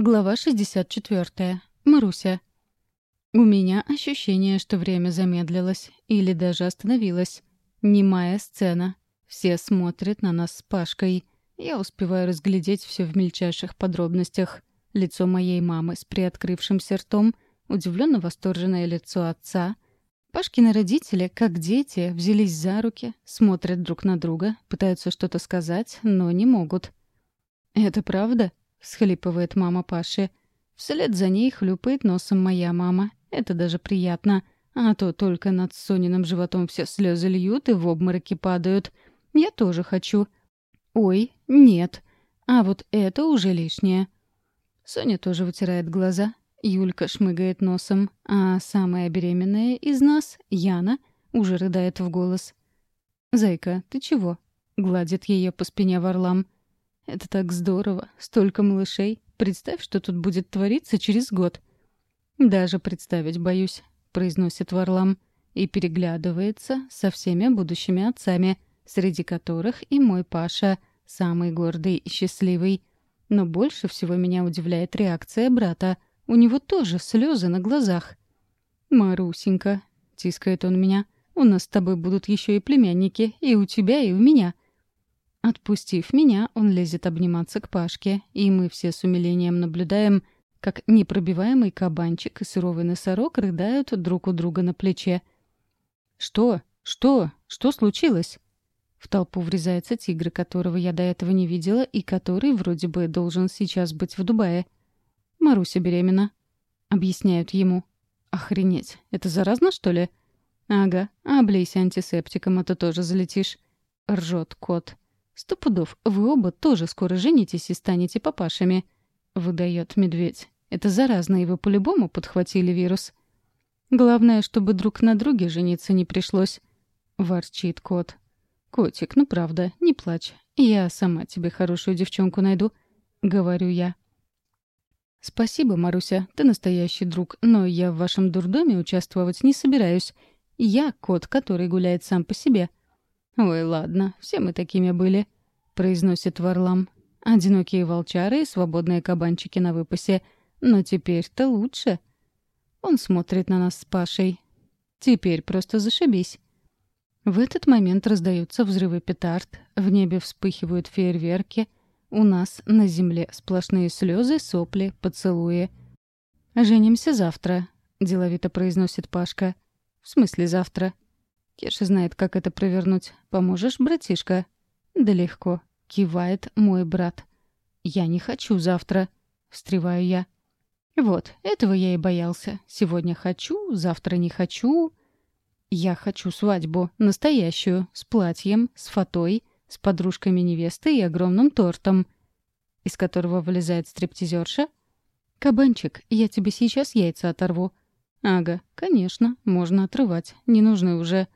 Глава 64. Маруся. У меня ощущение, что время замедлилось или даже остановилось. Немая сцена. Все смотрят на нас с Пашкой. Я успеваю разглядеть все в мельчайших подробностях. Лицо моей мамы с приоткрывшимся ртом, удивленно восторженное лицо отца. Пашкины родители, как дети, взялись за руки, смотрят друг на друга, пытаются что-то сказать, но не могут. «Это правда?» схлипывает мама Паши. Вслед за ней хлюпает носом моя мама. Это даже приятно. А то только над Сониным животом все слезы льют и в обмороки падают. Я тоже хочу. Ой, нет. А вот это уже лишнее. Соня тоже вытирает глаза. Юлька шмыгает носом. А самая беременная из нас, Яна, уже рыдает в голос. «Зайка, ты чего?» — гладит ее по спине Варлам. — это так здорово, столько малышей. Представь, что тут будет твориться через год. Даже представить боюсь, произносит Варлам и переглядывается со всеми будущими отцами, среди которых и мой Паша, самый гордый и счастливый. Но больше всего меня удивляет реакция брата. У него тоже слезы на глазах. «Марусенька», — тискает он меня, — «у нас с тобой будут еще и племянники, и у тебя, и у меня. Отпустив меня, он лезет обниматься к Пашке, и мы все с умилением наблюдаем, как непробиваемый кабанчик и суровый носорог рыдают друг у друга на плече. «Что? Что? Что случилось?» В толпу врезается тигр, которого я до этого не видела и который вроде бы должен сейчас быть в Дубае. «Маруся беременна», — объясняют ему. «Охренеть, это заразно, что ли?» «Ага, облейся а антисептиком, а то тоже залетишь», — ржет кот. «Кот». Стопудов, вы оба тоже скоро женитесь и станете папашами», — выдает медведь. «Это заразно, и вы по-любому подхватили вирус». «Главное, чтобы друг на друге жениться не пришлось», — ворчит кот. «Котик, ну правда, не плачь. Я сама тебе хорошую девчонку найду», — говорю я. «Спасибо, Маруся, ты настоящий друг, но я в вашем дурдоме участвовать не собираюсь. Я кот, который гуляет сам по себе. «Ой, ладно, все мы такими были», — произносит Варлам. «Одинокие волчары и свободные кабанчики на выпасе. Но теперь-то лучше». Он смотрит на нас с Пашей. «Теперь просто зашибись». В этот момент раздаются взрывы петард, в небе вспыхивают фейерверки. У нас на земле сплошные слезы, сопли, поцелуи. «Женимся завтра», — деловито произносит Пашка. «В смысле завтра?» Кеша знает, как это провернуть. Поможешь, братишка?» «Да легко», — кивает мой брат. «Я не хочу завтра», — встреваю я. «Вот, этого я и боялся. Сегодня хочу, завтра не хочу. Я хочу свадьбу, настоящую, с платьем, с фатой, с подружками невесты и огромным тортом, из которого вылезает стриптизерша. Кабанчик, я тебе сейчас яйца оторву». «Ага, конечно, можно отрывать, не нужны уже».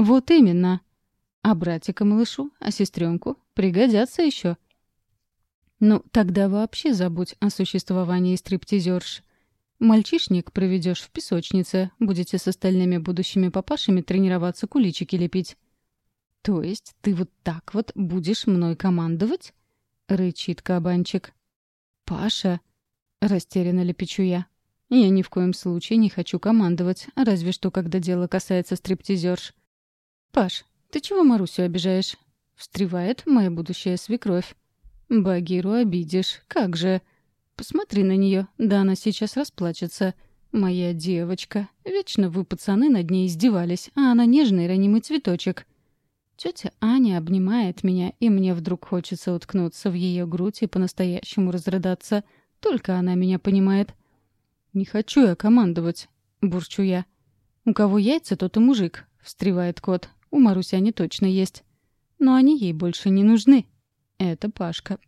«Вот именно. А братика малышу, а сестренку пригодятся еще». «Ну, тогда вообще забудь о существовании стриптизерш. Мальчишник проведешь в песочнице, будете с остальными будущими папашами тренироваться куличики лепить». «То есть ты вот так вот будешь мной командовать?» — рычит кабанчик. «Паша!» — растерянно лепечу я. «Я ни в коем случае не хочу командовать, разве что когда дело касается стриптизерш. «Паш, ты чего Марусю обижаешь?» — встревает моя будущая свекровь. «Багиру обидишь, как же!» «Посмотри на нее, да она сейчас расплачется. Моя девочка. Вечно вы, пацаны, над ней издевались, а она нежный ранимый цветочек». Тетя Аня обнимает меня, и мне вдруг хочется уткнуться в ее грудь и по-настоящему разрыдаться. Только она меня понимает. «Не хочу я командовать», — бурчу я. «У У Маруси они точно есть. Но они ей больше не нужны. Это Пашка.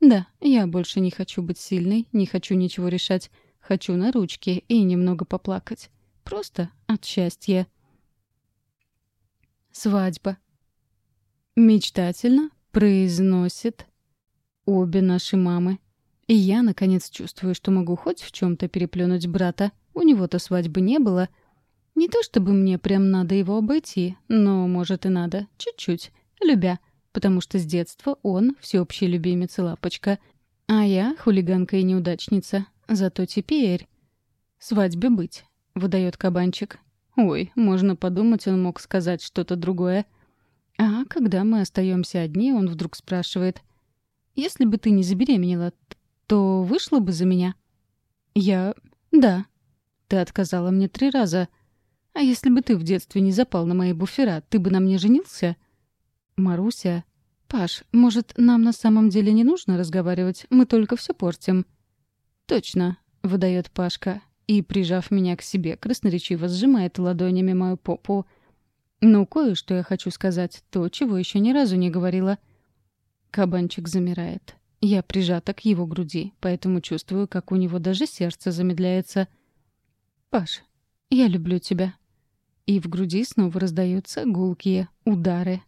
Да, я больше не хочу быть сильной, не хочу ничего решать. Хочу на ручки и немного поплакать. Просто от счастья. Свадьба. Мечтательно произносит обе наши мамы. И я, наконец, чувствую, что могу хоть в чем-то переплюнуть брата. У него-то свадьбы не было — не то чтобы мне прям надо его обойти, но, может, и надо, чуть-чуть, любя, потому что с детства он всеобщий любимец и лапочка, а я хулиганка и неудачница. Зато теперь... «Свадьбе быть», — выдает кабанчик. Ой, можно подумать, он мог сказать что-то другое. А когда мы остаемся одни, он вдруг спрашивает. «Если бы ты не забеременела, то вышла бы за меня?» «Я... да». «Ты отказала мне три раза», — а если бы ты в детстве не запал на мои буфера, ты бы на мне женился?» «Маруся...» «Паш, может, нам на самом деле не нужно разговаривать? Мы только все портим». «Точно», — выдает Пашка. И, прижав меня к себе, красноречиво сжимает ладонями мою попу. «Ну, кое-что я хочу сказать, то, чего еще ни разу не говорила». Кабанчик замирает. Я прижата к его груди, поэтому чувствую, как у него даже сердце замедляется. «Паш, я люблю тебя». И в груди снова раздаются гулкие удары.